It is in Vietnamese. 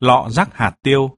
lọ rắc hạt tiêu,